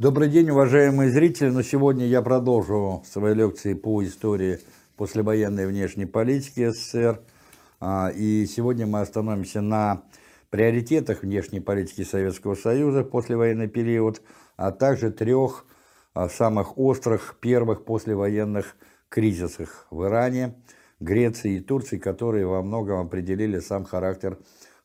Добрый день, уважаемые зрители. Но сегодня я продолжу свои лекции по истории послевоенной внешней политики СССР. А, и сегодня мы остановимся на приоритетах внешней политики Советского Союза в послевоенный период, а также трех а, самых острых первых послевоенных кризисах в Иране, Греции и Турции, которые во многом определили сам характер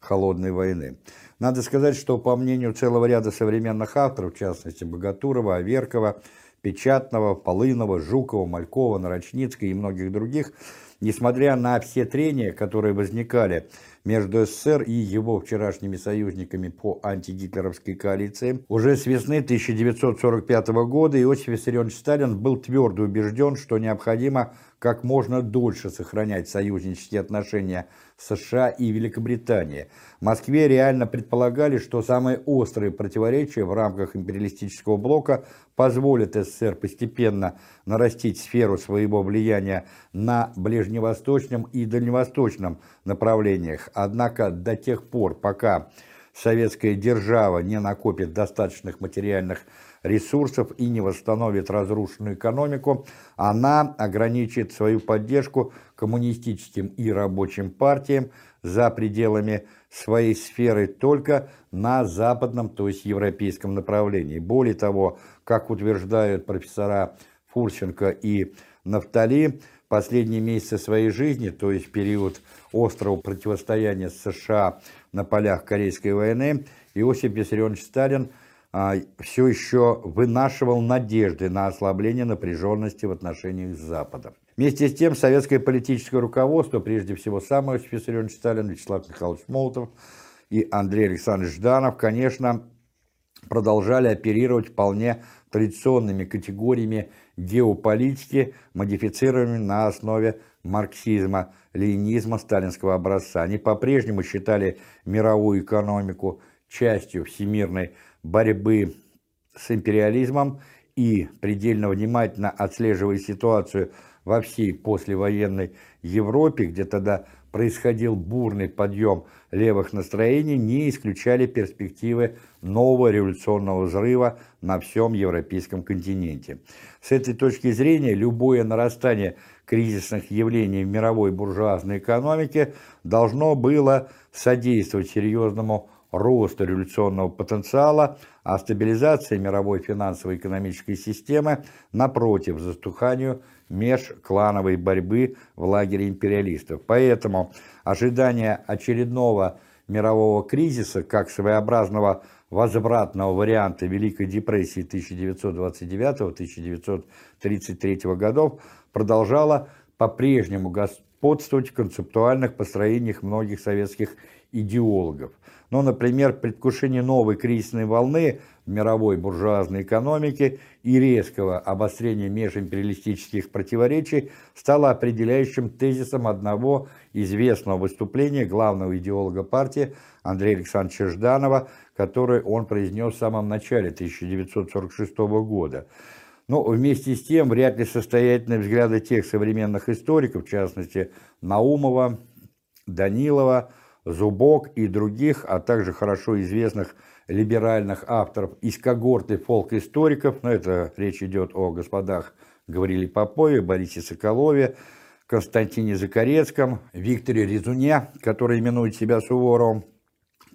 холодной войны. Надо сказать, что по мнению целого ряда современных авторов, в частности Богатурова, Аверкова, Печатного, Полынова, Жукова, Малькова, Нарочницкой и многих других, несмотря на все трения, которые возникали между СССР и его вчерашними союзниками по антигитлеровской коалиции. Уже с весны 1945 года Иосиф Виссарионович Сталин был твердо убежден, что необходимо как можно дольше сохранять союзнические отношения США и Великобритании. В Москве реально предполагали, что самые острые противоречия в рамках империалистического блока позволят СССР постепенно нарастить сферу своего влияния на ближневосточном и дальневосточном направлениях. Однако до тех пор, пока советская держава не накопит достаточных материальных ресурсов и не восстановит разрушенную экономику, она ограничит свою поддержку коммунистическим и рабочим партиям за пределами своей сферы только на западном, то есть европейском направлении. Более того, как утверждают профессора Фурченко и Нафтали, последние месяцы своей жизни, то есть период острого противостояния США на полях Корейской войны, Иосиф Виссарионович Сталин – все еще вынашивал надежды на ослабление напряженности в отношениях с Западом. Вместе с тем, советское политическое руководство, прежде всего сам Иосиф Виссарионович Сталин, Вячеслав Михайлович Молотов и Андрей Александрович Жданов, конечно, продолжали оперировать вполне традиционными категориями геополитики, модифицированными на основе марксизма, ленинизма сталинского образца. Они по-прежнему считали мировую экономику частью всемирной борьбы с империализмом и предельно внимательно отслеживая ситуацию во всей послевоенной Европе, где тогда происходил бурный подъем левых настроений, не исключали перспективы нового революционного взрыва на всем европейском континенте. С этой точки зрения любое нарастание кризисных явлений в мировой буржуазной экономике должно было содействовать серьезному роста революционного потенциала, а стабилизация мировой финансово-экономической системы, напротив, застуханию межклановой борьбы в лагере империалистов. Поэтому ожидание очередного мирового кризиса как своеобразного возвратного варианта Великой депрессии 1929-1933 годов продолжало по-прежнему господствовать в концептуальных построениях многих советских идеологов. Ну, например, предвкушение новой кризисной волны в мировой буржуазной экономике и резкого обострения межимпериалистических противоречий стало определяющим тезисом одного известного выступления главного идеолога партии Андрея Александровича Жданова, которое он произнес в самом начале 1946 года. Но вместе с тем вряд ли состоятельные взгляды тех современных историков, в частности Наумова, Данилова, Зубок и других, а также хорошо известных либеральных авторов из когорты фолк-историков, но это речь идет о господах Гавриле Попове, Борисе Соколове, Константине Закарецком, Викторе Резуне, который именует себя Суворовым,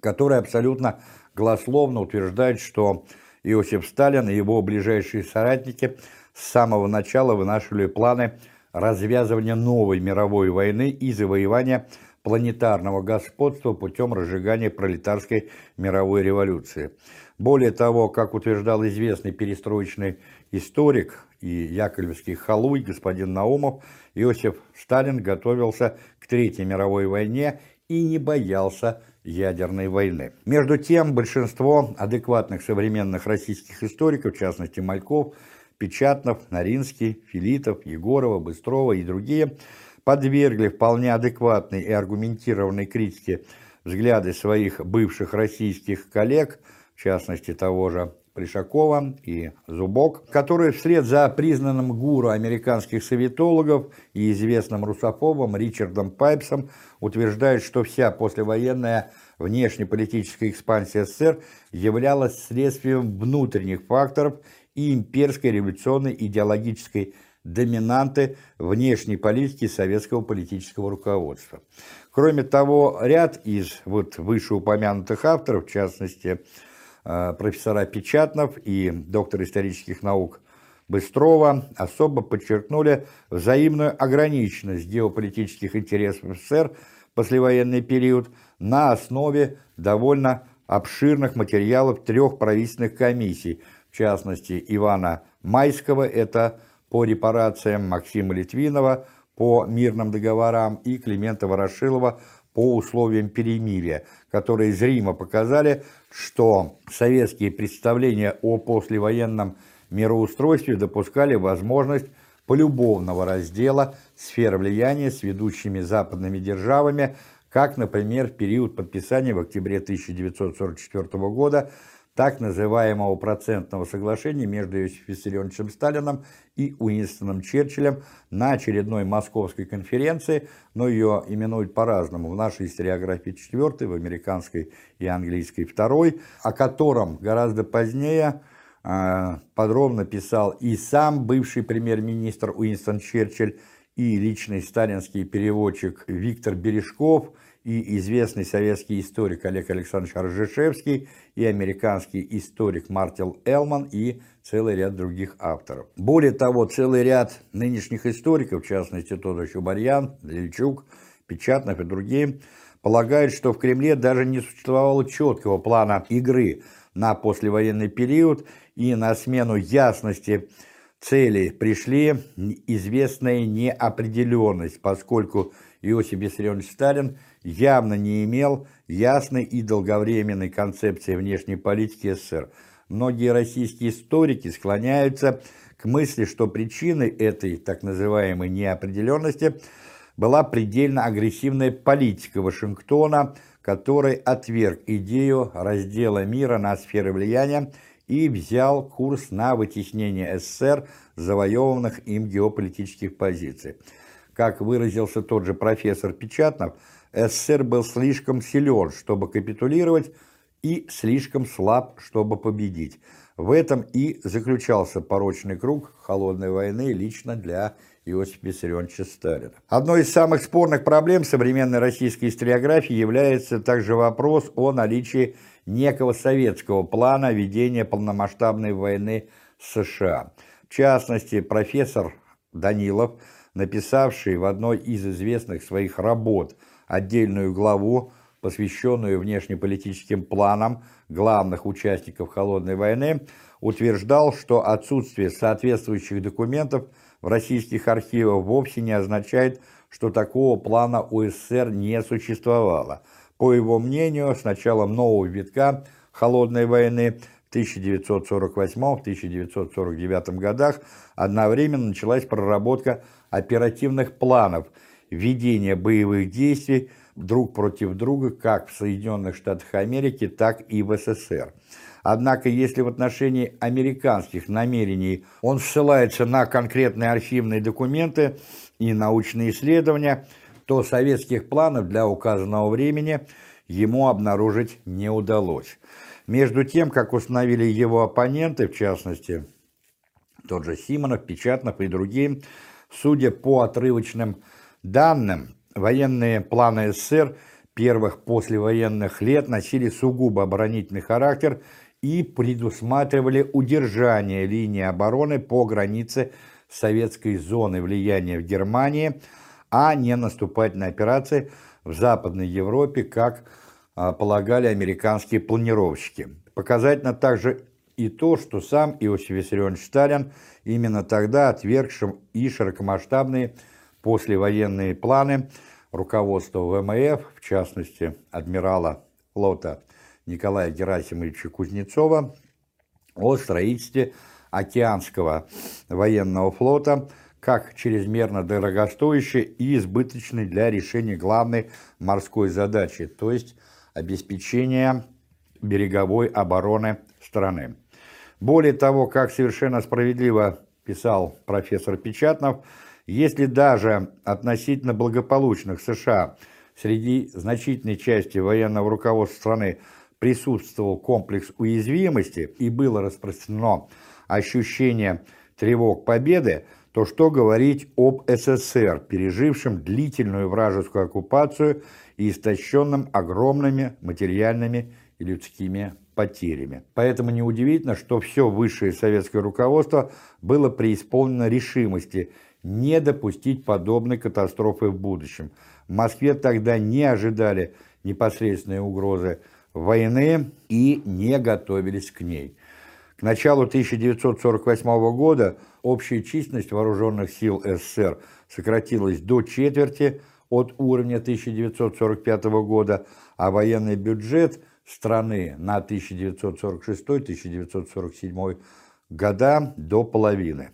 который абсолютно голословно утверждает, что Иосиф Сталин и его ближайшие соратники с самого начала вынашивали планы развязывания новой мировой войны и завоевания планетарного господства путем разжигания пролетарской мировой революции. Более того, как утверждал известный перестроечный историк и яковлевский халуй господин Наумов, Иосиф Сталин готовился к Третьей мировой войне и не боялся ядерной войны. Между тем, большинство адекватных современных российских историков, в частности Мальков, Печатнов, Наринский, Филитов, Егорова, Быстрова и другие – подвергли вполне адекватной и аргументированной критике взгляды своих бывших российских коллег, в частности того же Плешакова и Зубок, которые вслед за признанным гуру американских советологов и известным русофобом Ричардом Пайпсом утверждают, что вся послевоенная внешнеполитическая экспансия СССР являлась следствием внутренних факторов и имперской революционной идеологической доминанты внешней политики советского политического руководства. Кроме того, ряд из вот вышеупомянутых авторов, в частности, профессора Печатнов и доктор исторических наук Быстрова особо подчеркнули взаимную ограниченность геополитических интересов СССР в послевоенный период на основе довольно обширных материалов трех правительственных комиссий, в частности Ивана Майского, это по репарациям Максима Литвинова, по мирным договорам и Климента Ворошилова по условиям перемирия, которые зримо показали, что советские представления о послевоенном мироустройстве допускали возможность полюбовного раздела сфер влияния с ведущими западными державами, как, например, в период подписания в октябре 1944 года так называемого процентного соглашения между Иосифом Виссарионовичем Сталином и Уинстоном Черчиллем на очередной московской конференции, но ее именуют по-разному, в нашей историографии четвертой, в американской и английской второй, о котором гораздо позднее э, подробно писал и сам бывший премьер-министр Уинстон Черчилль, и личный сталинский переводчик Виктор Бережков – и известный советский историк Олег Александрович Ржешевский, и американский историк Мартил Элман, и целый ряд других авторов. Более того, целый ряд нынешних историков, в частности Тодор Чубарьян, Лильчук, Печатнов и другие, полагают, что в Кремле даже не существовало четкого плана игры на послевоенный период, и на смену ясности целей пришли известная неопределенность, поскольку Иосиф Виссарионович Сталин – явно не имел ясной и долговременной концепции внешней политики СССР. Многие российские историки склоняются к мысли, что причиной этой так называемой неопределенности была предельно агрессивная политика Вашингтона, который отверг идею раздела мира на сферы влияния и взял курс на вытеснение СССР завоеванных им геополитических позиций. Как выразился тот же профессор Печатнов – СССР был слишком силен, чтобы капитулировать, и слишком слаб, чтобы победить. В этом и заключался порочный круг холодной войны лично для Иосифа Виссарионовича Сталина. Одной из самых спорных проблем современной российской историографии является также вопрос о наличии некого советского плана ведения полномасштабной войны США. В частности, профессор Данилов, написавший в одной из известных своих работ – отдельную главу, посвященную внешнеполитическим планам главных участников Холодной войны, утверждал, что отсутствие соответствующих документов в российских архивах вовсе не означает, что такого плана у СССР не существовало. По его мнению, с началом нового витка Холодной войны в 1948-1949 годах одновременно началась проработка оперативных планов – ведения боевых действий друг против друга как в Соединенных Штатах Америки, так и в СССР. Однако, если в отношении американских намерений он ссылается на конкретные архивные документы и научные исследования, то советских планов для указанного времени ему обнаружить не удалось. Между тем, как установили его оппоненты, в частности, тот же Симонов, Печатнов и другие, судя по отрывочным данным, военные планы СССР первых послевоенных лет носили сугубо оборонительный характер и предусматривали удержание линии обороны по границе советской зоны влияния в Германии, а не наступательные операции в Западной Европе, как а, полагали американские планировщики. Показательно также и то, что сам Иосиф Виссарионович Сталин именно тогда отвергшим и широкомасштабные послевоенные планы руководства ВМФ, в частности, адмирала флота Николая Герасимовича Кузнецова, о строительстве океанского военного флота как чрезмерно дорогостоящей и избыточной для решения главной морской задачи, то есть обеспечения береговой обороны страны. Более того, как совершенно справедливо писал профессор Печатнов, если даже относительно благополучных США среди значительной части военного руководства страны присутствовал комплекс уязвимости и было распространено ощущение тревог победы, то что говорить об СССР, пережившем длительную вражескую оккупацию и истощенном огромными материальными и людскими потерями. Поэтому неудивительно, что все высшее советское руководство было преисполнено решимости не допустить подобной катастрофы в будущем. В Москве тогда не ожидали непосредственной угрозы войны и не готовились к ней. К началу 1948 года общая численность вооруженных сил СССР сократилась до четверти от уровня 1945 года, а военный бюджет страны на 1946-1947 года до половины.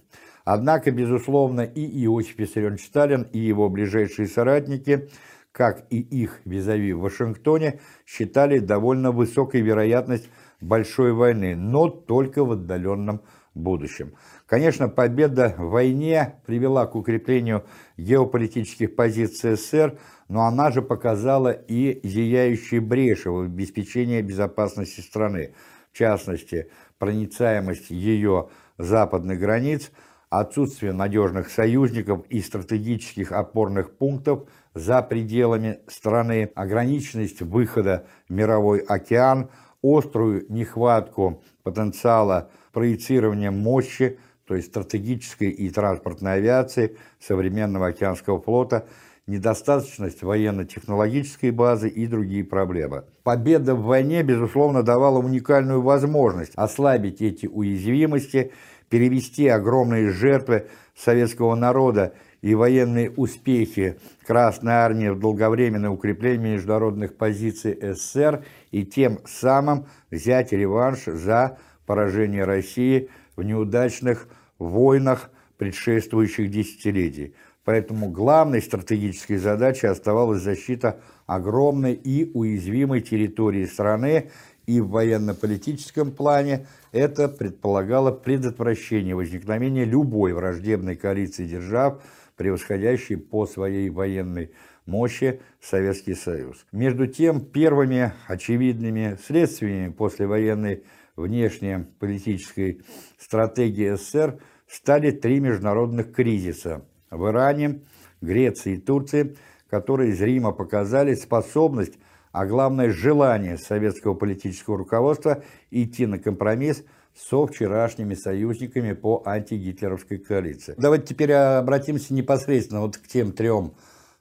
Однако, безусловно, и Иосиф Виссарионович Сталин, и его ближайшие соратники – как и их визави в Вашингтоне, считали довольно высокой вероятность большой войны, но только в отдаленном будущем. Конечно, победа в войне привела к укреплению геополитических позиций СССР, но она же показала и зияющие бреши в обеспечении безопасности страны, в частности, проницаемость ее западных границ, отсутствие надежных союзников и стратегических опорных пунктов за пределами страны, ограниченность выхода в мировой океан, острую нехватку потенциала проецирования мощи, то есть стратегической и транспортной авиации современного океанского флота, недостаточность военно-технологической базы и другие проблемы. Победа в войне, безусловно, давала уникальную возможность ослабить эти уязвимости, перевести огромные жертвы советского народа и военные успехи Красной Армии в долговременное укрепление международных позиций СССР и тем самым взять реванш за поражение России в неудачных войнах предшествующих десятилетий. Поэтому главной стратегической задачей оставалась защита огромной и уязвимой территории страны, и в военно-политическом плане это предполагало предотвращение возникновения любой враждебной коалиции держав, превосходящий по своей военной мощи Советский Союз. Между тем, первыми очевидными следствиями послевоенной внешнеполитической стратегии СССР стали три международных кризиса в Иране, Греции и Турции, которые зримо показали способность, а главное желание советского политического руководства идти на компромисс – со вчерашними союзниками по антигитлеровской коалиции. Давайте теперь обратимся непосредственно вот к тем трем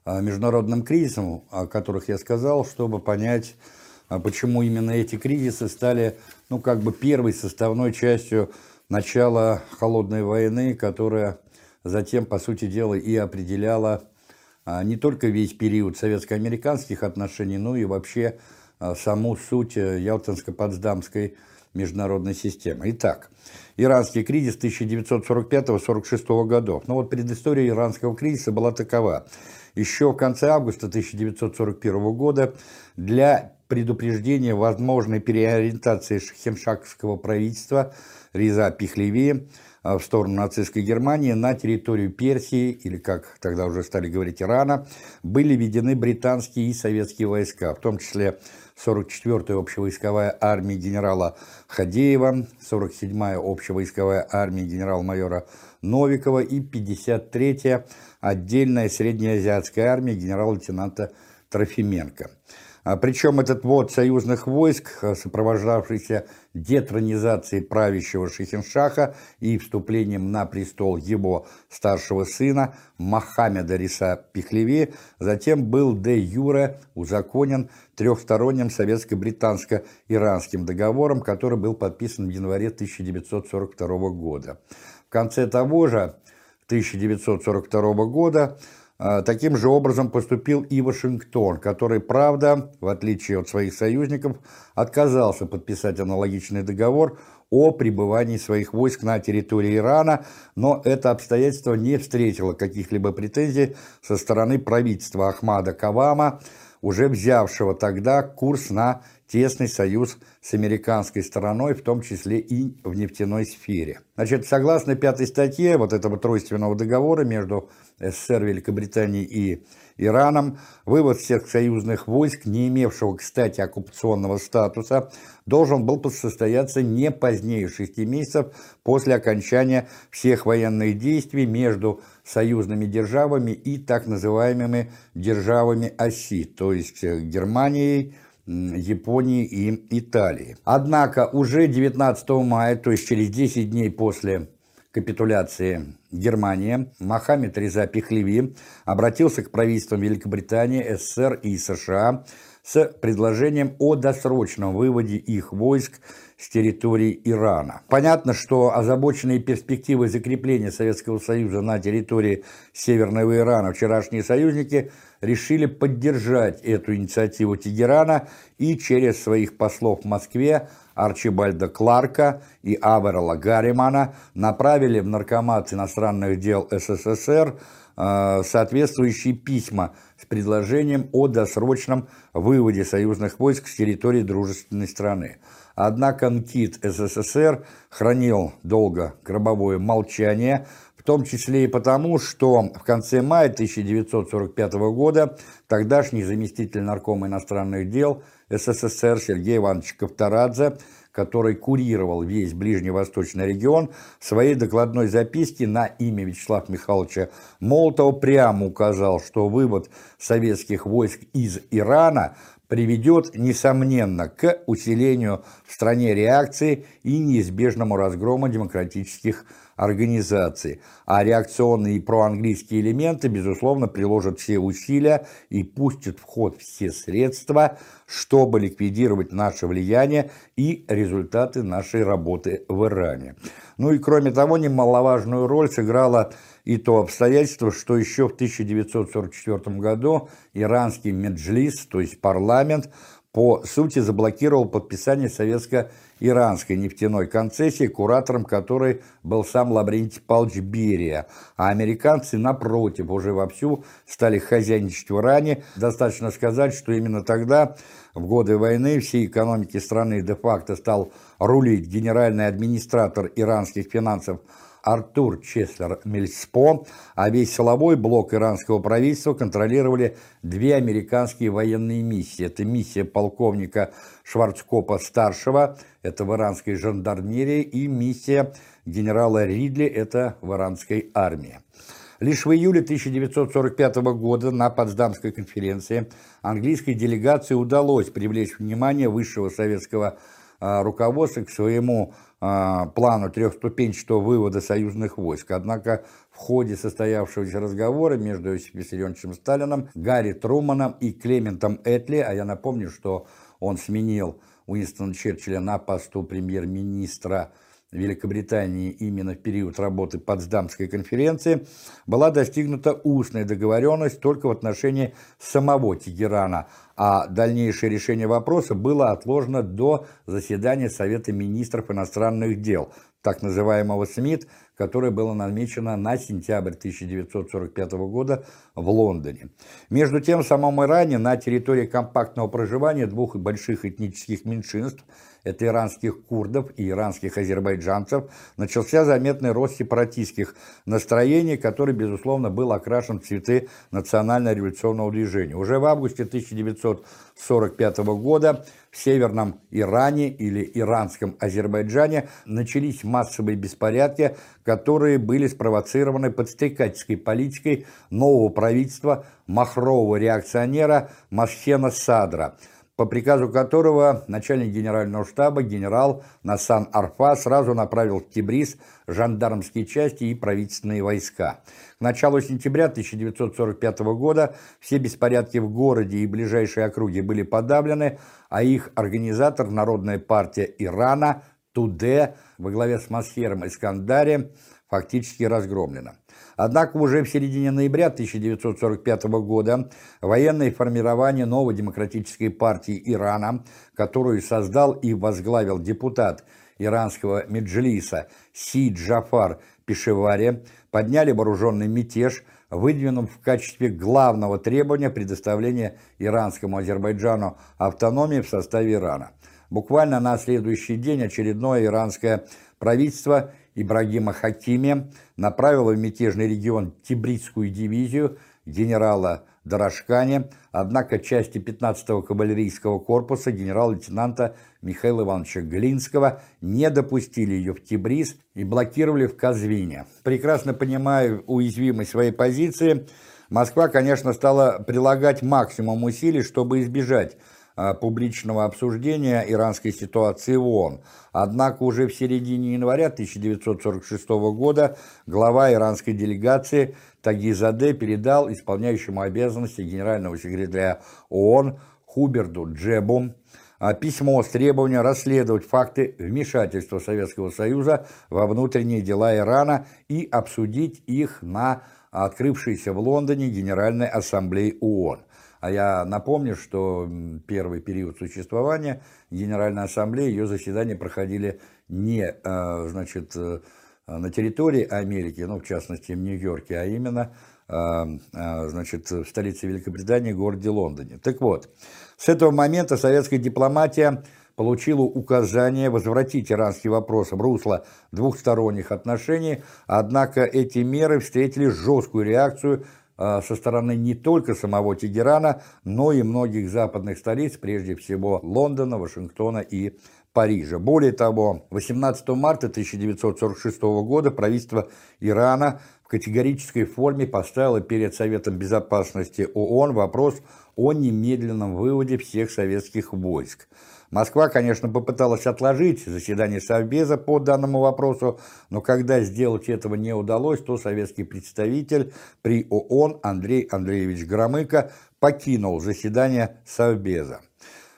а, международным кризисам, о которых я сказал, чтобы понять, а, почему именно эти кризисы стали, ну, как бы первой составной частью начала холодной войны, которая затем, по сути дела, и определяла не только весь период советско-американских отношений, но и вообще саму суть э, Ялтинско-Потсдамской международной системы. Итак, иранский кризис 1945-46 годов. Ну вот предыстория иранского кризиса была такова. Еще в конце августа 1941 года для предупреждения возможной переориентации хемшакского правительства Риза Пихлеви а, в сторону нацистской Германии на территорию Персии, или как тогда уже стали говорить Ирана, были введены британские и советские войска, в том числе 44-я общевойсковая армия генерала Хадеева, 47-я общевойсковая армия генерал-майора Новикова и 53-я отдельная среднеазиатская армия генерал-лейтенанта Трофименко. А Причем этот вот союзных войск, э, сопровождавшийся детронизацией правящего Шихиншаха и вступлением на престол его старшего сына Мохаммеда Риса Пихлеви, затем был де юре узаконен трехсторонним советско-британско-иранским договором, который был подписан в январе 1942 года. В конце того же 1942 года таким же образом поступил и Вашингтон, который, правда, в отличие от своих союзников, отказался подписать аналогичный договор о пребывании своих войск на территории Ирана, но это обстоятельство не встретило каких-либо претензий со стороны правительства Ахмада Кавама, уже взявшего тогда курс на тесный союз с американской стороной, в том числе и в нефтяной сфере. Значит, согласно пятой статье вот этого тройственного договора между СССР, Великобританией и Ираном, вывод всех союзных войск, не имевшего, кстати, оккупационного статуса, должен был состояться не позднее шести месяцев после окончания всех военных действий между союзными державами и так называемыми державами оси, то есть Германией, Японии и Италии. Однако уже 19 мая, то есть через 10 дней после капитуляции Германии, Мохаммед Реза Пехлеви обратился к правительствам Великобритании, СССР и США с предложением о досрочном выводе их войск с территории Ирана. Понятно, что озабоченные перспективы закрепления Советского Союза на территории Северного Ирана вчерашние союзники решили поддержать эту инициативу Тегерана и через своих послов в Москве Арчибальда Кларка и Аверла Гарримана направили в Наркомат иностранных дел СССР э, соответствующие письма с предложением о досрочном выводе союзных войск с территории дружественной страны. Однако НКИД СССР хранил долго гробовое молчание, в том числе и потому, что в конце мая 1945 года тогдашний заместитель наркома иностранных дел СССР Сергей Иванович Ковторадзе, который курировал весь ближневосточный регион, в своей докладной записке на имя Вячеслава Михайловича Молотова прямо указал, что вывод советских войск из Ирана приведет, несомненно, к усилению в стране реакции и неизбежному разгрому демократических организаций, а реакционные и проанглийские элементы, безусловно, приложат все усилия и пустят в ход все средства, чтобы ликвидировать наше влияние и результаты нашей работы в Иране. Ну и кроме того, немаловажную роль сыграла и то обстоятельство, что еще в 1944 году иранский меджлис, то есть парламент, по сути заблокировал подписание советско-иранской нефтяной концессии, куратором которой был сам Лаврентий Павлович Берия, а американцы, напротив, уже вовсю стали хозяйничать в Иране. Достаточно сказать, что именно тогда, в годы войны, всей экономики страны де-факто стал рулить генеральный администратор иранских финансов Артур Чеслер Мельспо, а весь силовой блок иранского правительства контролировали две американские военные миссии. Это миссия полковника Шварцкопа-старшего, это в иранской жандармерии, и миссия генерала Ридли, это в иранской армии. Лишь в июле 1945 года на Потсдамской конференции английской делегации удалось привлечь внимание высшего советского а, руководства к своему плану трехступенчатого вывода союзных войск. Однако в ходе состоявшегося разговора между Иосифом Виссарионовичем Сталином, Гарри Труманом и Клементом Этли, а я напомню, что он сменил Уинстона Черчилля на посту премьер-министра Великобритании именно в период работы Потсдамской конференции, была достигнута устная договоренность только в отношении самого Тегерана, а дальнейшее решение вопроса было отложено до заседания Совета министров иностранных дел, так называемого СМИТ, которое было намечено на сентябрь 1945 года в Лондоне. Между тем, в самом Иране на территории компактного проживания двух больших этнических меньшинств – это иранских курдов и иранских азербайджанцев, начался заметный рост сепаратистских настроений, который, безусловно, был окрашен в цветы национально-революционного движения. Уже в августе 1945 года в Северном Иране или Иранском Азербайджане начались массовые беспорядки, которые были спровоцированы подстрекательской политикой нового правительства махрового реакционера Масхена Садра – по приказу которого начальник генерального штаба генерал Насан Арфа сразу направил в Тибриз жандармские части и правительственные войска. К началу сентября 1945 года все беспорядки в городе и ближайшей округе были подавлены, а их организатор, Народная партия Ирана, Туде, во главе с Масхером Искандарием, фактически разгромлена. Однако уже в середине ноября 1945 года военное формирование новой демократической партии Ирана, которую создал и возглавил депутат иранского Меджлиса Си Джафар Пешевари, подняли вооруженный мятеж, выдвинув в качестве главного требования предоставление иранскому Азербайджану автономии в составе Ирана. Буквально на следующий день очередное иранское правительство Ибрагима Хакими направило в мятежный регион Тибридскую дивизию генерала Дорошкане, однако части 15-го кавалерийского корпуса генерал-лейтенанта Михаила Ивановича Глинского не допустили ее в Тибриз и блокировали в Казвине. Прекрасно понимая уязвимость своей позиции, Москва, конечно, стала прилагать максимум усилий, чтобы избежать публичного обсуждения иранской ситуации в ООН. Однако уже в середине января 1946 года глава иранской делегации Тагизаде передал исполняющему обязанности генерального секретаря ООН Хуберду Джебу а, письмо с требованием расследовать факты вмешательства Советского Союза во внутренние дела Ирана и обсудить их на открывшейся в Лондоне Генеральной Ассамблее ООН. А я напомню, что первый период существования Генеральной Ассамблеи, ее заседания проходили не а, значит, э, на территории Америки, ну, в частности, в Нью-Йорке, а именно а, а, значит, в столице Великобритании, городе Лондоне. Так вот, с этого момента советская дипломатия получила указание возвратить иранский вопрос в русло двухсторонних отношений, однако эти меры встретили жесткую реакцию со стороны не только самого Тегерана, но и многих западных столиц, прежде всего Лондона, Вашингтона и Парижа. Более того, 18 марта 1946 года правительство Ирана в категорической форме поставило перед Советом Безопасности ООН вопрос о немедленном выводе всех советских войск. Москва, конечно, попыталась отложить заседание Совбеза по данному вопросу, но когда сделать этого не удалось, то советский представитель при ООН Андрей Андреевич Громыко покинул заседание Совбеза.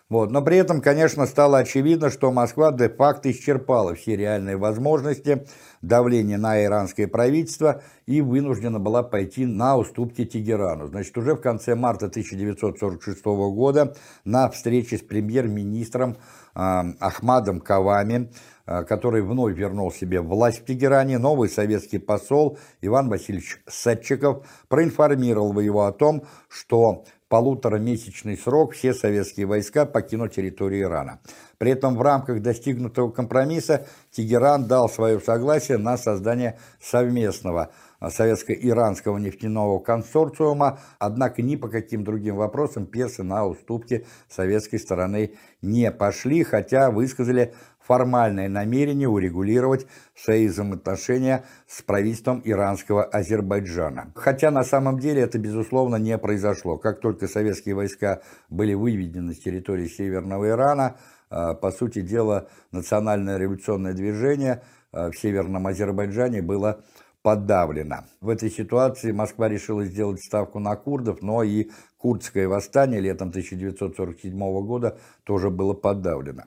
Вот. Но при этом, конечно, стало очевидно, что Москва де-факто исчерпала все реальные возможности давления на иранское правительство и вынуждена была пойти на уступки Тегерану. Значит, уже в конце марта 1946 года на встрече с премьер-министром э, Ахмадом Кавами, э, который вновь вернул себе власть в Тегеране, новый советский посол Иван Васильевич Садчиков проинформировал его о том, что полуторамесячный срок все советские войска покинут территорию Ирана. При этом в рамках достигнутого компромисса Тегеран дал свое согласие на создание совместного советско-иранского нефтяного консорциума, однако ни по каким другим вопросам персы на уступки советской стороны не пошли, хотя высказали формальное намерение урегулировать свои взаимоотношения с правительством иранского Азербайджана. Хотя на самом деле это, безусловно, не произошло. Как только советские войска были выведены с территории Северного Ирана, а, по сути дела, национальное революционное движение а, в Северном Азербайджане было подавлена. В этой ситуации Москва решила сделать ставку на курдов, но и курдское восстание летом 1947 года тоже было подавлено.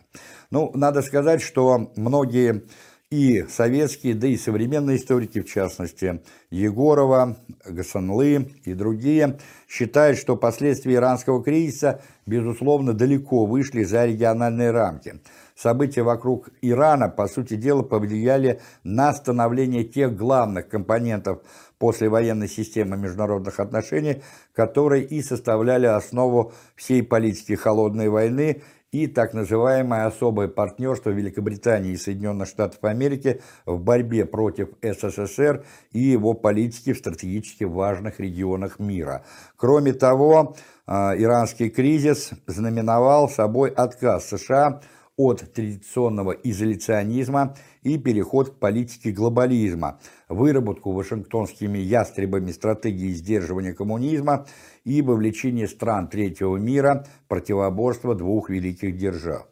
Ну, надо сказать, что многие и советские, да и современные историки, в частности Егорова, Гасанлы и другие, считают, что последствия иранского кризиса, безусловно, далеко вышли за региональные рамки – События вокруг Ирана, по сути дела, повлияли на становление тех главных компонентов послевоенной системы международных отношений, которые и составляли основу всей политики холодной войны и так называемое особое партнерство Великобритании и Соединенных Штатов Америки в борьбе против СССР и его политики в стратегически важных регионах мира. Кроме того, а, иранский кризис знаменовал собой отказ США от традиционного изоляционизма и переход к политике глобализма, выработку вашингтонскими ястребами стратегии сдерживания коммунизма и вовлечение стран третьего мира в противоборство двух великих держав.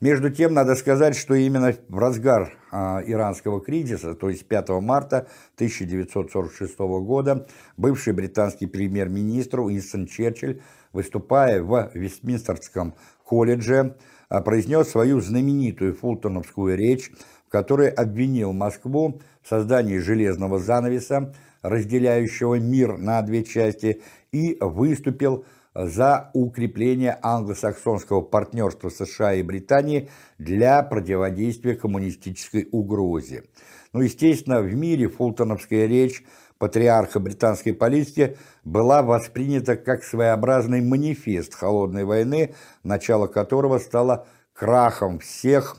Между тем, надо сказать, что именно в разгар а, иранского кризиса, то есть 5 марта 1946 года, бывший британский премьер-министр Уинстон Черчилль, выступая в Вестминстерском колледже, произнес свою знаменитую фултоновскую речь, в которой обвинил Москву в создании железного занавеса, разделяющего мир на две части, и выступил за укрепление англосаксонского партнерства США и Британии для противодействия коммунистической угрозе. Ну, естественно, в мире фултоновская речь патриарха британской политики была воспринята как своеобразный манифест холодной войны, начало которого стало крахом всех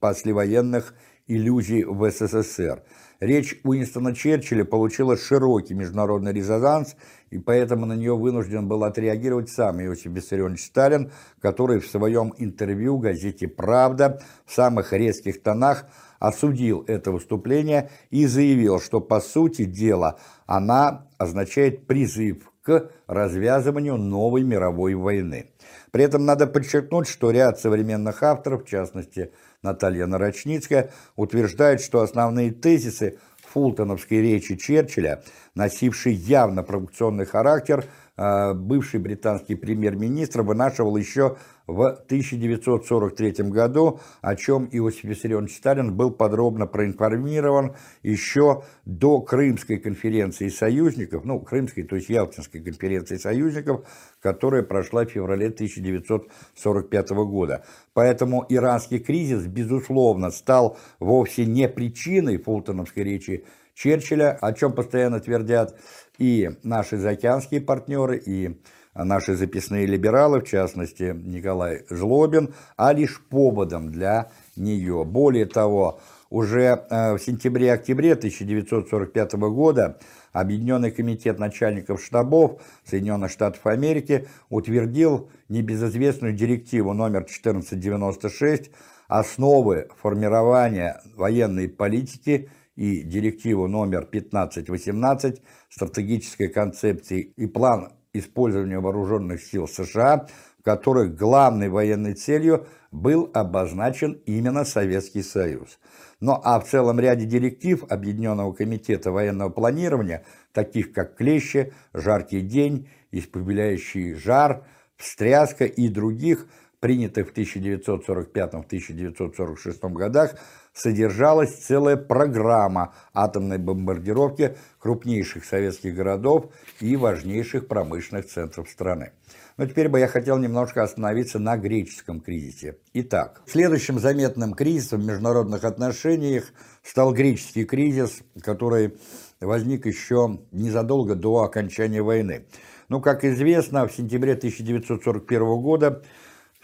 послевоенных иллюзий в СССР. Речь Уинстона Черчилля получила широкий международный резонанс, и поэтому на нее вынужден был отреагировать сам Иосиф Виссарионович Сталин, который в своем интервью газете «Правда» в самых резких тонах осудил это выступление и заявил, что по сути дела она означает призыв к развязыванию новой мировой войны. При этом надо подчеркнуть, что ряд современных авторов, в частности Наталья Нарочницкая, утверждает, что основные тезисы фултоновской речи Черчилля, носившие явно провокационный характер, а, бывший британский премьер-министр вынашивал еще в 1943 году, о чем Иосиф Виссарионович Сталин был подробно проинформирован еще до Крымской конференции союзников, ну, Крымской, то есть Ялтинской конференции союзников, которая прошла в феврале 1945 года. Поэтому иранский кризис, безусловно, стал вовсе не причиной фултоновской речи Черчилля, о чем постоянно твердят и наши заокеанские партнеры, и наши записные либералы, в частности Николай Жлобин, а лишь поводом для нее. Более того, уже э, в сентябре-октябре 1945 года Объединенный комитет начальников штабов Соединенных Штатов Америки утвердил небезызвестную директиву номер 1496 «Основы формирования военной политики» и директиву номер 1518 «Стратегической концепции и план использования вооруженных сил США, в которых главной военной целью был обозначен именно Советский Союз. Ну а в целом ряде директив Объединенного комитета военного планирования, таких как «Клещи», «Жаркий день», «Испепеляющий жар», «Встряска» и других, принятых в 1945-1946 годах, содержалась целая программа атомной бомбардировки крупнейших советских городов и важнейших промышленных центров страны. Но теперь бы я хотел немножко остановиться на греческом кризисе. Итак, следующим заметным кризисом в международных отношениях стал греческий кризис, который возник еще незадолго до окончания войны. Ну, как известно, в сентябре 1941 года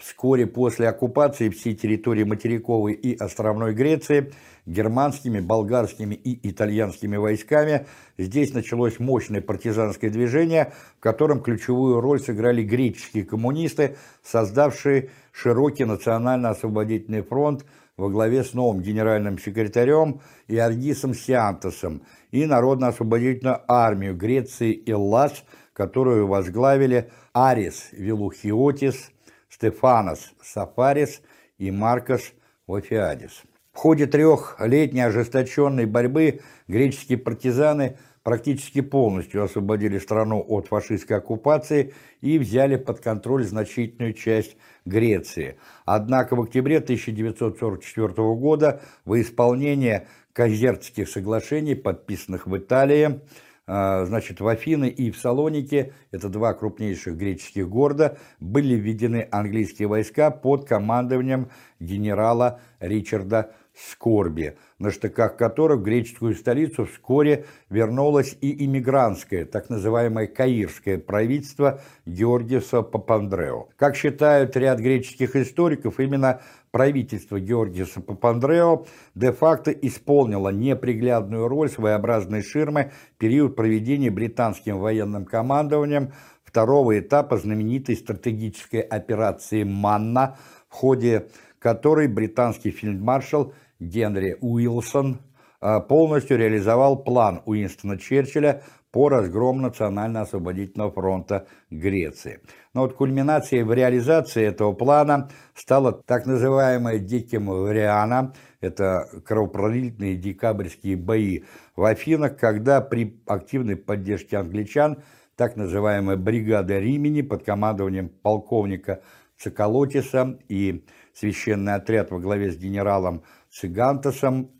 Вскоре после оккупации всей территории материковой и островной Греции германскими, болгарскими и итальянскими войсками здесь началось мощное партизанское движение, в котором ключевую роль сыграли греческие коммунисты, создавшие широкий национально-освободительный фронт во главе с новым генеральным секретарем Иоргисом Сиантосом и Народно-освободительную армию Греции Эллас, которую возглавили Арис Вилухиотис, Стефанос Сафарис и Маркос Офиадис. В ходе трехлетней ожесточенной борьбы греческие партизаны практически полностью освободили страну от фашистской оккупации и взяли под контроль значительную часть Греции. Однако в октябре 1944 года во исполнение Казерцких соглашений, подписанных в Италии, значит, в Афины и в Салонике, это два крупнейших греческих города, были введены английские войска под командованием генерала Ричарда Скорби, на штыках которых в греческую столицу вскоре вернулось и иммигрантское, так называемое каирское правительство Георгиса Папандрео. Как считают ряд греческих историков, именно правительство Георгиса Папандрео де-факто исполнило неприглядную роль своеобразной ширмы в период проведения британским военным командованием второго этапа знаменитой стратегической операции «Манна», в ходе которой британский фельдмаршал Генри Уилсон а, полностью реализовал план Уинстона Черчилля по разгрому Национально-освободительного фронта Греции. Но вот кульминацией в реализации этого плана стала так называемая Декемвриана, это кровопролитные декабрьские бои в Афинах, когда при активной поддержке англичан так называемая бригада Римени под командованием полковника Циколотиса и священный отряд во главе с генералом Цигантосом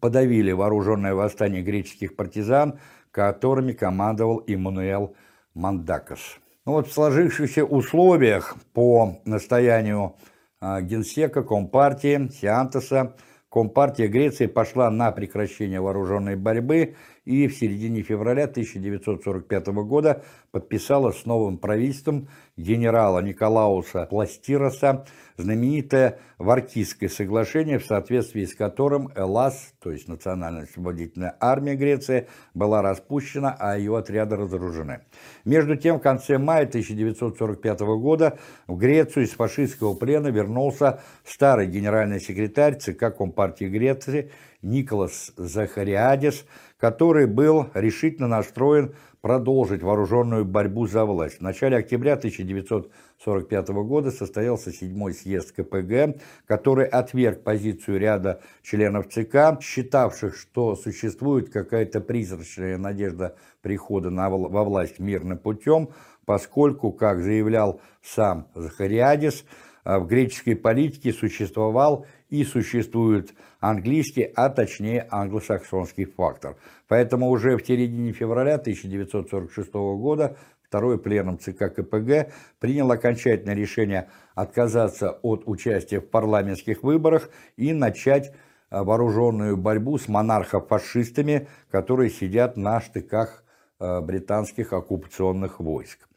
подавили вооруженное восстание греческих партизан – которыми командовал Иммануэл Мандакос. Ну вот в сложившихся условиях по настоянию а, генсека Компартии Сиантоса Компартия Греции пошла на прекращение вооруженной борьбы и в середине февраля 1945 года подписала с новым правительством генерала Николауса Пластироса знаменитое Варкийское соглашение, в соответствии с которым ЭЛАС, то есть Национальная освободительная армия Греции, была распущена, а ее отряды разоружены. Между тем, в конце мая 1945 года в Грецию из фашистского плена вернулся старый генеральный секретарь ЦК Компартии Греции Николас Захариадис, который был решительно настроен продолжить вооруженную борьбу за власть. В начале октября 1945 года состоялся седьмой съезд КПГ, который отверг позицию ряда членов ЦК, считавших, что существует какая-то призрачная надежда прихода на, во власть мирным путем, поскольку, как заявлял сам Захариадис, в греческой политике существовал и существует английский, а точнее англосаксонский фактор. Поэтому уже в середине февраля 1946 года второй пленум ЦК КПГ принял окончательное решение отказаться от участия в парламентских выборах и начать вооруженную борьбу с монархо-фашистами, которые сидят на штыках э, британских оккупационных войск.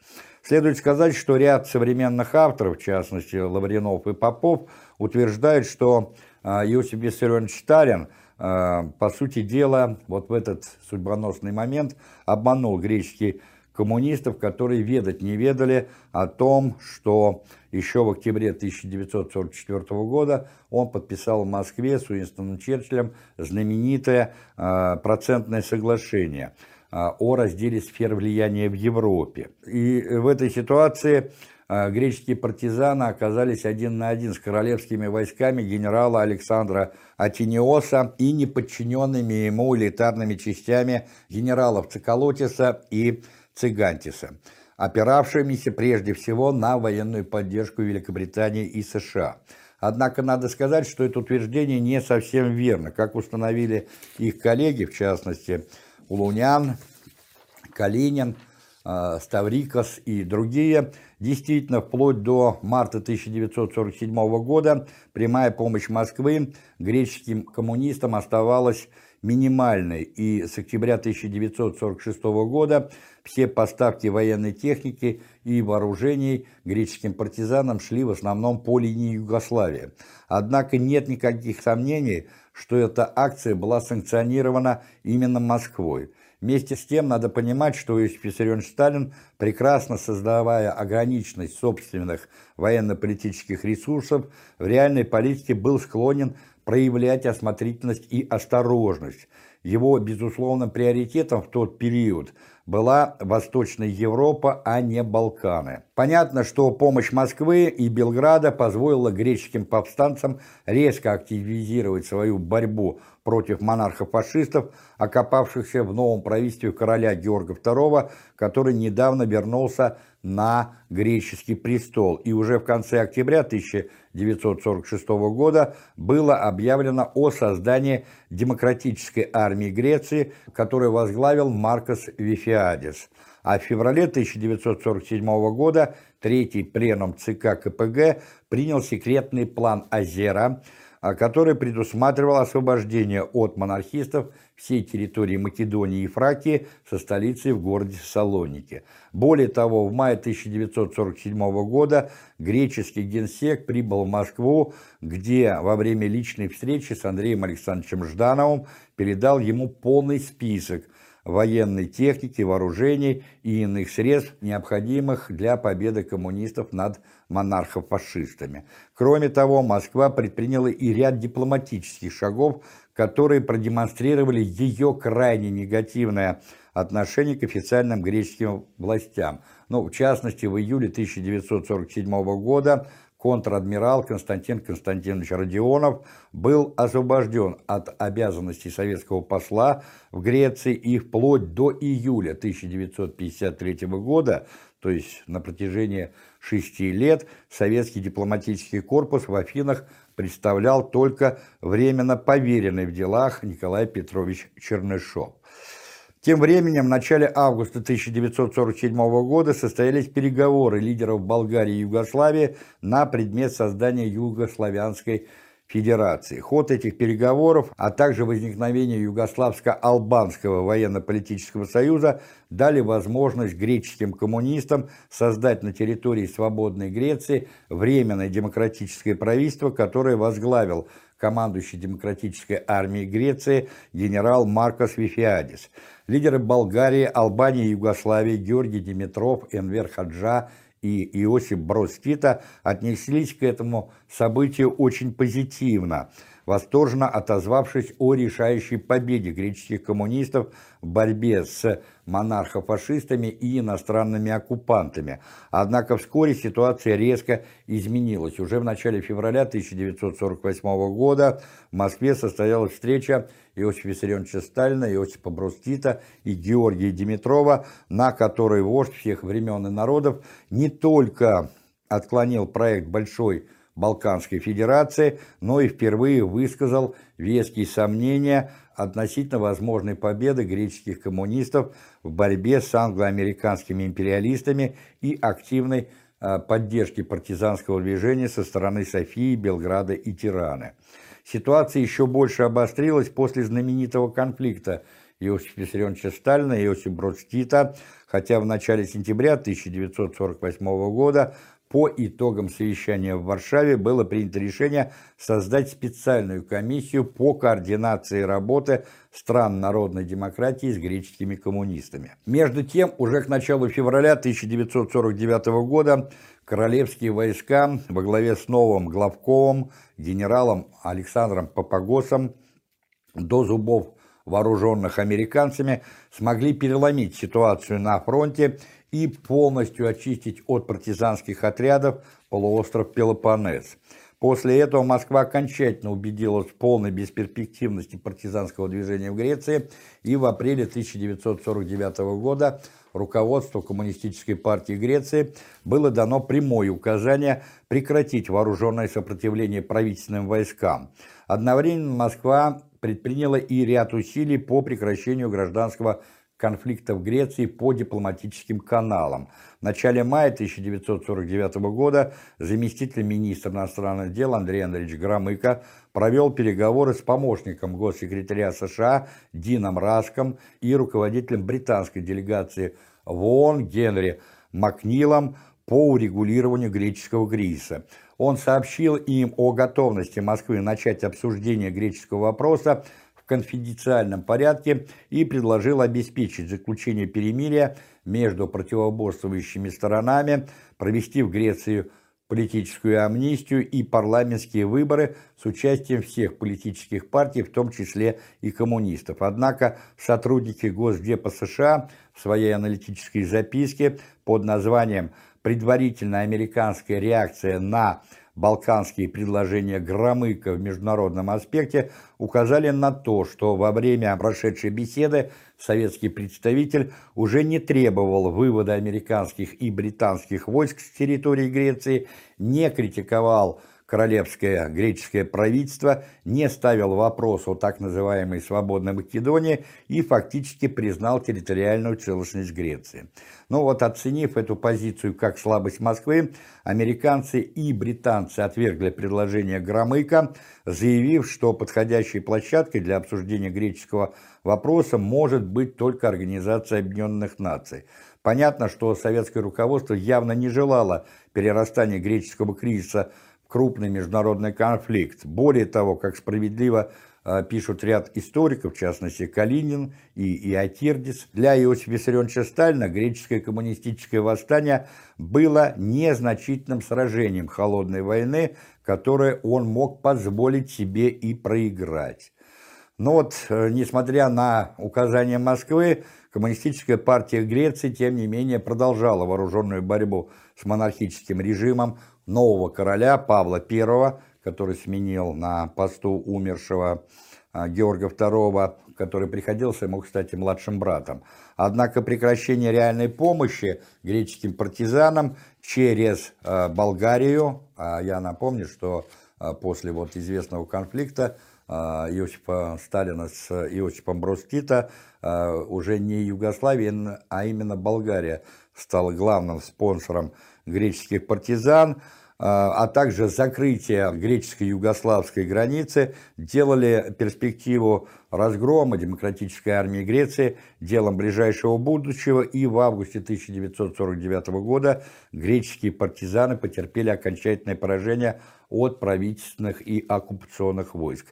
Следует сказать, что ряд современных авторов, в частности Лавренов и Попов, утверждают, что Иосиф Виссарионович Сталин – а, по сути дела, вот в этот судьбоносный момент обманул греческих коммунистов, которые ведать не ведали о том, что еще в октябре 1944 года он подписал в Москве с Уинстоном Черчиллем знаменитое э, процентное соглашение о разделе сфер влияния в Европе. И в этой ситуации а, греческие партизаны оказались один на один с королевскими войсками генерала Александра Атиниоса и неподчиненными ему элитарными частями генералов Циколотиса и Цигантиса, опиравшимися прежде всего на военную поддержку Великобритании и США. Однако надо сказать, что это утверждение не совсем верно, как установили их коллеги, в частности, Улунян, Калинин, а, Ставрикос и другие – Действительно, вплоть до марта 1947 года прямая помощь Москвы греческим коммунистам оставалась минимальной, и с октября 1946 года все поставки военной техники и вооружений греческим партизанам шли в основном по линии Югославии. Однако нет никаких сомнений, что эта акция была санкционирована именно Москвой. Вместе с тем надо понимать, что Иосиф Виссарионович Сталин, прекрасно создавая ограниченность собственных военно-политических ресурсов, в реальной политике был склонен проявлять осмотрительность и осторожность. Его безусловным приоритетом в тот период была Восточная Европа, а не Балканы. Понятно, что помощь Москвы и Белграда позволила греческим повстанцам резко активизировать свою борьбу против монархов-фашистов, окопавшихся в новом правительстве короля Георга II, который недавно вернулся на греческий престол. И уже в конце октября 1946 года было объявлено о создании демократической армии Греции, которую возглавил Маркос Вифиадис. А в феврале 1947 года Третий пленум ЦК КПГ принял секретный план Азера – который предусматривал освобождение от монархистов всей территории Македонии и Фракии со столицей в городе Салоники. Более того, в мае 1947 года греческий генсек прибыл в Москву, где во время личной встречи с Андреем Александровичем Ждановым передал ему полный список военной техники, вооружений и иных средств, необходимых для победы коммунистов над монархов-фашистами. Кроме того, Москва предприняла и ряд дипломатических шагов, которые продемонстрировали ее крайне негативное отношение к официальным греческим властям. Ну, в частности, в июле 1947 года контр-адмирал Константин Константинович Родионов был освобожден от обязанностей советского посла в Греции и вплоть до июля 1953 года, то есть на протяжении шести лет, советский дипломатический корпус в Афинах представлял только временно поверенный в делах Николай Петрович Чернышов. Тем временем в начале августа 1947 года состоялись переговоры лидеров Болгарии и Югославии на предмет создания Югославянской Федерации. Ход этих переговоров, а также возникновение Югославско-Албанского военно-политического союза дали возможность греческим коммунистам создать на территории свободной Греции временное демократическое правительство, которое возглавил командующий демократической армией Греции генерал Маркос Вифиадис. Лидеры Болгарии, Албании и Югославии Георгий Димитров, Энвер Хаджа и Иосиф Брос отнеслись к этому событию очень позитивно, восторженно отозвавшись о решающей победе греческих коммунистов в борьбе с монархофашистами и иностранными оккупантами. Однако вскоре ситуация резко изменилась. Уже в начале февраля 1948 года в Москве состоялась встреча Иосифа Виссарионовича Сталина, Иосифа Брустита и Георгия Димитрова, на которой вождь всех времен и народов не только отклонил проект Большой Балканской Федерации, но и впервые высказал веские сомнения относительно возможной победы греческих коммунистов в борьбе с англо-американскими империалистами и активной а, поддержки партизанского движения со стороны Софии, Белграда и Тираны. Ситуация еще больше обострилась после знаменитого конфликта Иосифа Виссарионовича Сталина и Иосифа Брод хотя в начале сентября 1948 года по итогам совещания в Варшаве было принято решение создать специальную комиссию по координации работы стран народной демократии с греческими коммунистами. Между тем, уже к началу февраля 1949 года королевские войска во главе с новым главковым генералом Александром Папагосом до зубов вооруженных американцами смогли переломить ситуацию на фронте и полностью очистить от партизанских отрядов полуостров Пелопоннес. После этого Москва окончательно убедилась в полной бесперспективности партизанского движения в Греции, и в апреле 1949 года руководству Коммунистической партии Греции было дано прямое указание прекратить вооруженное сопротивление правительственным войскам. Одновременно Москва предприняла и ряд усилий по прекращению гражданского конфликта в Греции по дипломатическим каналам. В начале мая 1949 года заместитель министра иностранных дел Андрей Андреевич Громыко провел переговоры с помощником госсекретаря США Дином Раском и руководителем британской делегации в ООН Генри Макнилом по урегулированию греческого кризиса. Он сообщил им о готовности Москвы начать обсуждение греческого вопроса конфиденциальном порядке и предложил обеспечить заключение перемирия между противоборствующими сторонами, провести в Греции политическую амнистию и парламентские выборы с участием всех политических партий, в том числе и коммунистов. Однако сотрудники Госдепа США в своей аналитической записке под названием «Предварительная американская реакция на балканские предложения Громыка в международном аспекте указали на то, что во время прошедшей беседы советский представитель уже не требовал вывода американских и британских войск с территории Греции, не критиковал королевское греческое правительство не ставил вопрос о так называемой «свободной Македонии» и фактически признал территориальную целостность Греции. Но вот оценив эту позицию как слабость Москвы, американцы и британцы отвергли предложение Громыка, заявив, что подходящей площадкой для обсуждения греческого вопроса может быть только Организация Объединенных Наций. Понятно, что советское руководство явно не желало перерастания греческого кризиса крупный международный конфликт. Более того, как справедливо э, пишут ряд историков, в частности Калинин и Иотирдис, для Иосифа Виссарионовича Сталина греческое коммунистическое восстание было незначительным сражением холодной войны, которое он мог позволить себе и проиграть. Но вот, э, несмотря на указания Москвы, Коммунистическая партия Греции, тем не менее, продолжала вооруженную борьбу с монархическим режимом, нового короля Павла I, который сменил на посту умершего а, Георга II, который приходился ему, кстати, младшим братом. Однако прекращение реальной помощи греческим партизанам через а, Болгарию, а я напомню, что после вот известного конфликта Иосифа Сталина с Иосифом Брос уже не Югославия, а именно Болгария стала главным спонсором греческих партизан, а также закрытие греческо-югославской границы делали перспективу разгрома демократической армии Греции делом ближайшего будущего, и в августе 1949 года греческие партизаны потерпели окончательное поражение от правительственных и оккупационных войск.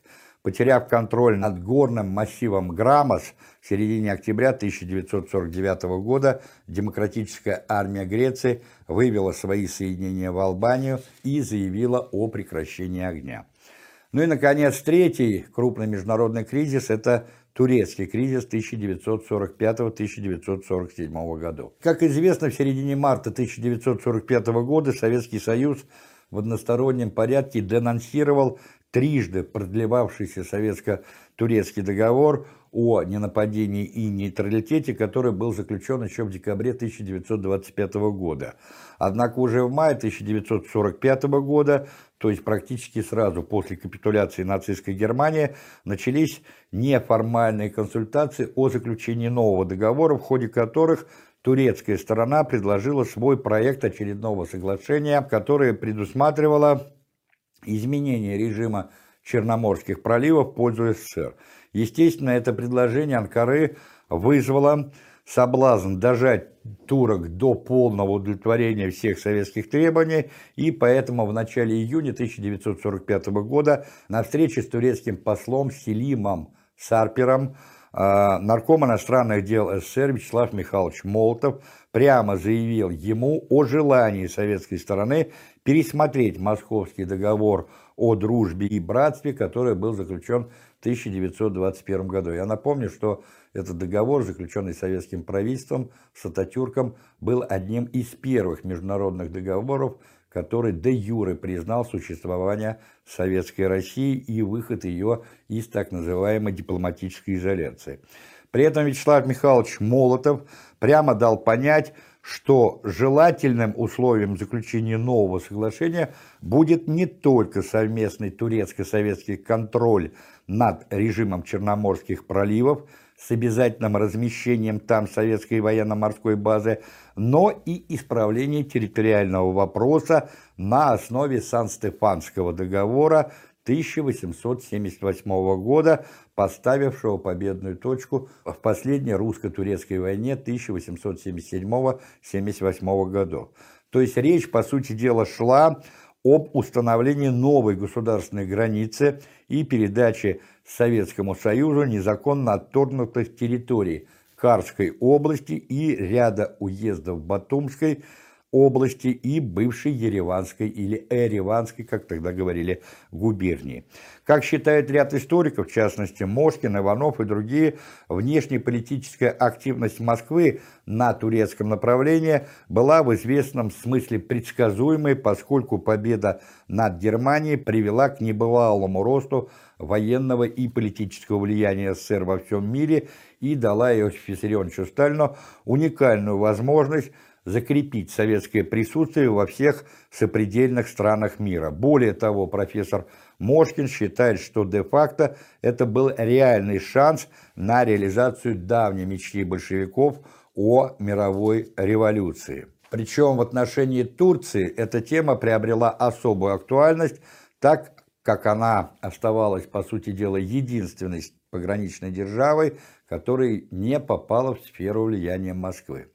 Потеряв контроль над горным массивом Грамос в середине октября 1949 года, демократическая армия Греции вывела свои соединения в Албанию и заявила о прекращении огня. Ну и, наконец, третий крупный международный кризис – это турецкий кризис 1945-1947 годов. Как известно, в середине марта 1945 года Советский Союз в одностороннем порядке денонсировал трижды продлевавшийся советско-турецкий договор о ненападении и нейтралитете, который был заключен еще в декабре 1925 года. Однако уже в мае 1945 года, то есть практически сразу после капитуляции нацистской Германии, начались неформальные консультации о заключении нового договора, в ходе которых турецкая сторона предложила свой проект очередного соглашения, которое предусматривало изменение режима Черноморских проливов в пользу СССР. Естественно, это предложение Анкары вызвало соблазн дожать турок до полного удовлетворения всех советских требований, и поэтому в начале июня 1945 года на встрече с турецким послом Селимом Сарпером а, нарком иностранных дел СССР Вячеслав Михайлович Молотов прямо заявил ему о желании советской стороны пересмотреть Московский договор о дружбе и братстве, который был заключен в 1921 году. Я напомню, что этот договор, заключенный советским правительством с Ататюрком, был одним из первых международных договоров, который де юре признал существование Советской России и выход ее из так называемой дипломатической изоляции. При этом Вячеслав Михайлович Молотов прямо дал понять, что желательным условием заключения нового соглашения будет не только совместный турецко-советский контроль над режимом Черноморских проливов с обязательным размещением там советской военно-морской базы, но и исправление территориального вопроса на основе Сан-Стефанского договора 1878 года, поставившего победную точку в последней русско-турецкой войне 1877-78 годов. То есть речь, по сути дела, шла об установлении новой государственной границы и передаче Советскому Союзу незаконно отторгнутых территорий Карской области и ряда уездов Батумской области и бывшей Ереванской или Эреванской, как тогда говорили, губернии. Как считает ряд историков, в частности Мошкин, Иванов и другие, внешнеполитическая активность Москвы на турецком направлении была в известном смысле предсказуемой, поскольку победа над Германией привела к небывалому росту военного и политического влияния СССР во всем мире и дала Иосифу Виссарионовичу Сталину уникальную возможность закрепить советское присутствие во всех сопредельных странах мира. Более того, профессор Мошкин считает, что де-факто это был реальный шанс на реализацию давней мечты большевиков о мировой революции. Причем в отношении Турции эта тема приобрела особую актуальность, так как она оставалась, по сути дела, единственной пограничной державой, которая не попала в сферу влияния Москвы.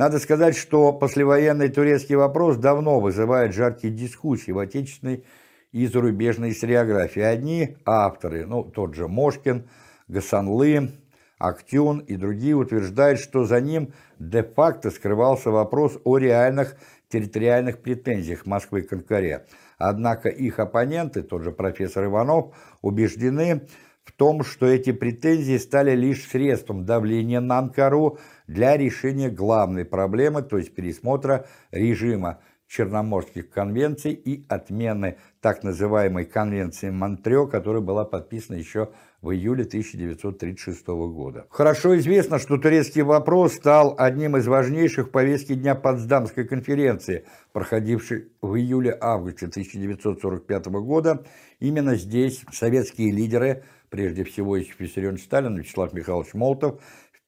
Надо сказать, что послевоенный турецкий вопрос давно вызывает жаркие дискуссии в отечественной и зарубежной историографии. Одни авторы, ну, тот же Мошкин, Гасанлы, Актюн и другие утверждают, что за ним де-факто скрывался вопрос о реальных территориальных претензиях Москвы к Анкаре. Однако их оппоненты, тот же профессор Иванов, убеждены, в том, что эти претензии стали лишь средством давления на Анкару для решения главной проблемы, то есть пересмотра режима Черноморских конвенций и отмены так называемой конвенции Монтрео, которая была подписана еще в июле 1936 года. Хорошо известно, что турецкий вопрос стал одним из важнейших в повестке дня Потсдамской конференции, проходившей в июле-августе 1945 года. Именно здесь советские лидеры – прежде всего Иосиф Виссарионович Сталин, Вячеслав Михайлович Молотов,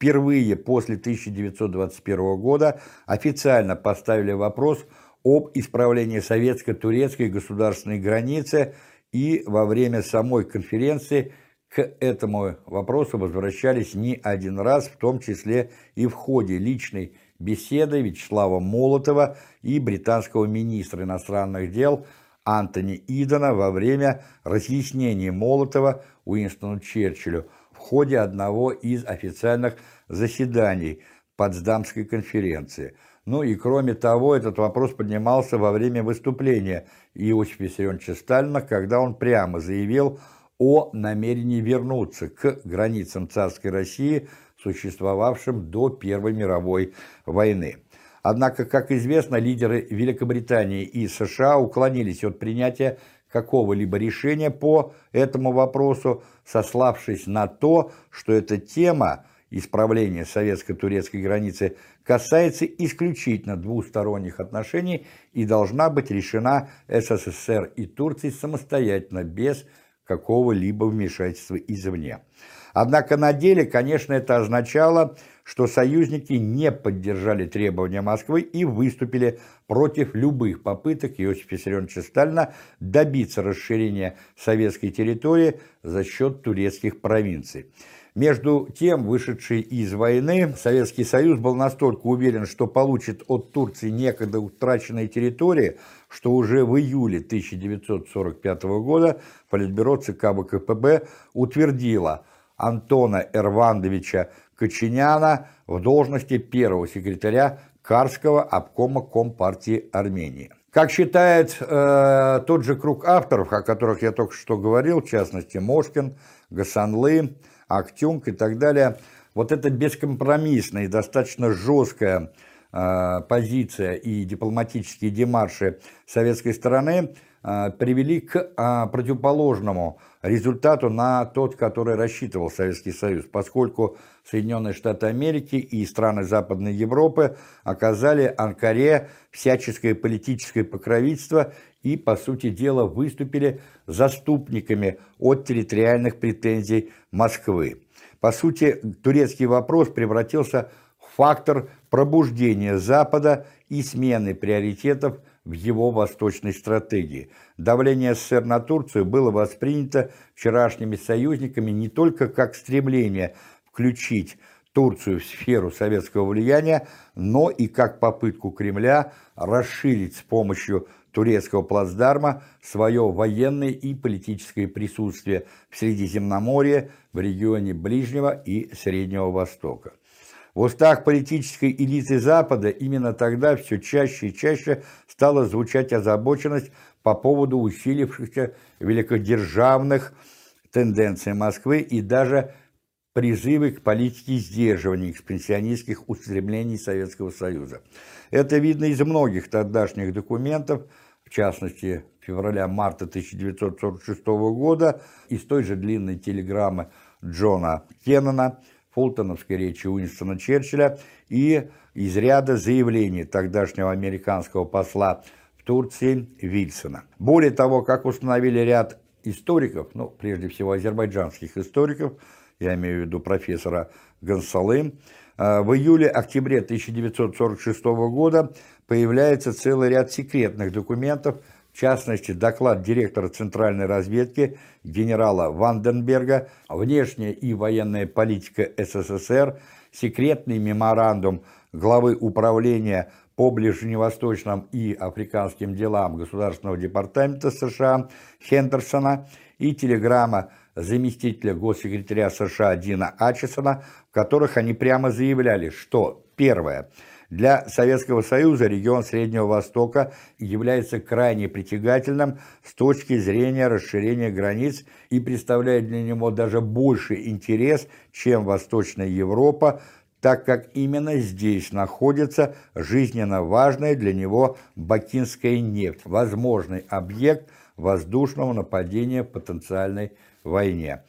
впервые после 1921 года официально поставили вопрос об исправлении советско-турецкой государственной границы и во время самой конференции к этому вопросу возвращались не один раз, в том числе и в ходе личной беседы Вячеслава Молотова и британского министра иностранных дел Антони Идена во время разъяснения Молотова Уинстону Черчиллю ходе одного из официальных заседаний Потсдамской конференции. Ну и кроме того, этот вопрос поднимался во время выступления Иосифа Виссарионовича Сталина, когда он прямо заявил о намерении вернуться к границам царской России, существовавшим до Первой мировой войны. Однако, как известно, лидеры Великобритании и США уклонились от принятия какого-либо решения по этому вопросу, сославшись на то, что эта тема исправления советско-турецкой границы касается исключительно двусторонних отношений и должна быть решена СССР и Турцией самостоятельно, без какого-либо вмешательства извне. Однако на деле, конечно, это означало, что союзники не поддержали требования Москвы и выступили против любых попыток Иосифа Виссарионовича Сталина добиться расширения советской территории за счет турецких провинций. Между тем, вышедший из войны, Советский Союз был настолько уверен, что получит от Турции некогда утраченные территории, что уже в июле 1945 года Политбюро ЦК ВКПБ утвердило Антона Эрвандовича Кочиняна в должности первого секретаря Карского обкома Компартии Армении. Как считает э, тот же круг авторов, о которых я только что говорил, в частности Мошкин, Гасанлы, Актюнг и так далее, вот эта бескомпромиссная и достаточно жесткая э, позиция и дипломатические демарши советской стороны привели к э, противоположному результату на тот, который рассчитывал Советский Союз, поскольку Соединенные Штаты Америки и страны Западной Европы оказали Анкаре всяческое политическое покровительство и, по сути дела, выступили заступниками от территориальных претензий Москвы. По сути, турецкий вопрос превратился в фактор пробуждения Запада и смены приоритетов в его восточной стратегии. Давление СССР на Турцию было воспринято вчерашними союзниками не только как стремление включить Турцию в сферу советского влияния, но и как попытку Кремля расширить с помощью турецкого плацдарма свое военное и политическое присутствие в Средиземноморье, в регионе Ближнего и Среднего Востока. В устах политической элиты Запада именно тогда все чаще и чаще стала звучать озабоченность по поводу усилившихся великодержавных тенденций Москвы и даже призывы к политике сдерживания экспансионистских устремлений Советского Союза. Это видно из многих тогдашних документов, в частности, февраля-марта 1946 года, из той же длинной телеграммы Джона Кеннона, фултоновской речи Уинстона Черчилля и из ряда заявлений тогдашнего американского посла в Турции Вильсона. Более того, как установили ряд историков, ну, прежде всего азербайджанских историков, я имею в виду профессора Гонсалы, э, в июле-октябре 1946 года появляется целый ряд секретных документов, в частности, доклад директора Центральной разведки генерала Ванденберга, внешняя и военная политика СССР, секретный меморандум главы управления по ближневосточным и африканским делам Государственного департамента США Хендерсона и телеграмма заместителя госсекретаря США Дина Ачесона, в которых они прямо заявляли, что, первое, для Советского Союза регион Среднего Востока является крайне притягательным с точки зрения расширения границ и представляет для него даже больший интерес, чем Восточная Европа, так как именно здесь находится жизненно важная для него бакинская нефть, возможный объект воздушного нападения в потенциальной войне.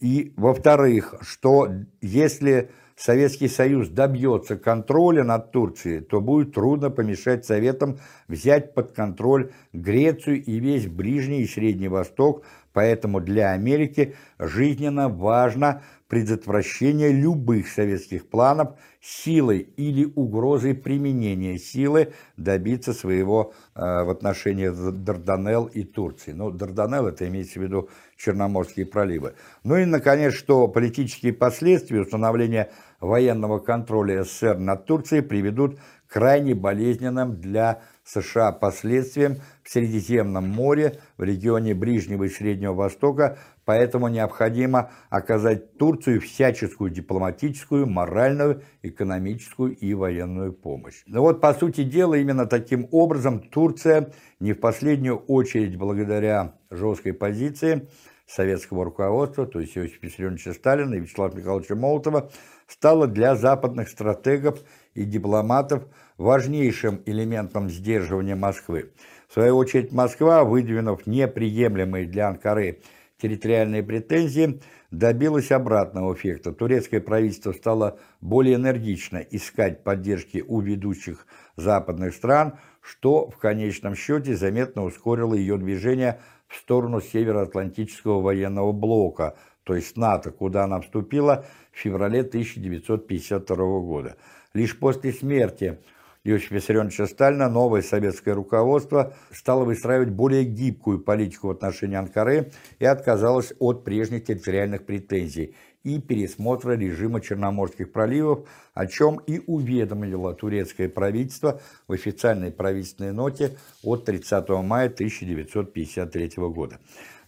И, во-вторых, что если Советский Союз добьется контроля над Турцией, то будет трудно помешать Советам взять под контроль Грецию и весь Ближний и Средний Восток, поэтому для Америки жизненно важно предотвращения любых советских планов силой или угрозой применения силы добиться своего э, в отношении Дарданелл и Турции. Ну, Дарданелл это имеется в виду Черноморские проливы. Ну и, наконец, что политические последствия установления военного контроля СССР над Турцией приведут к крайне болезненным для США последствиям в Средиземном море, в регионе Ближнего и Среднего Востока, поэтому необходимо оказать Турцию всяческую дипломатическую, моральную, экономическую и военную помощь. Но вот, по сути дела, именно таким образом Турция, не в последнюю очередь благодаря жесткой позиции советского руководства, то есть Иосифа Виссарионовича Сталина и Вячеслава Михайловича Молотова, стала для западных стратегов и дипломатов важнейшим элементом сдерживания Москвы. В свою очередь Москва, выдвинув неприемлемые для Анкары территориальные претензии, добилась обратного эффекта. Турецкое правительство стало более энергично искать поддержки у ведущих западных стран, что в конечном счете заметно ускорило ее движение в сторону Североатлантического военного блока, то есть НАТО, куда она вступила феврале 1952 года. Лишь после смерти Иосифа Виссарионовича Сталина новое советское руководство стало выстраивать более гибкую политику в отношении Анкары и отказалось от прежних территориальных претензий и пересмотра режима Черноморских проливов, о чем и уведомило турецкое правительство в официальной правительственной ноте от 30 мая 1953 года.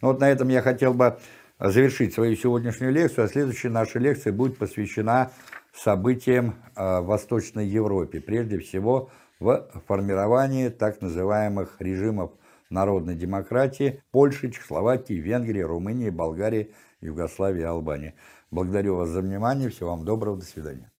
Ну вот на этом я хотел бы завершить свою сегодняшнюю лекцию, а следующая наша лекция будет посвящена событиям э, в Восточной Европе, прежде всего в формировании так называемых режимов народной демократии Польши, Чехословакии, Венгрии, Румынии, Болгарии, Югославии, Албании. Благодарю вас за внимание, всего вам доброго, до свидания.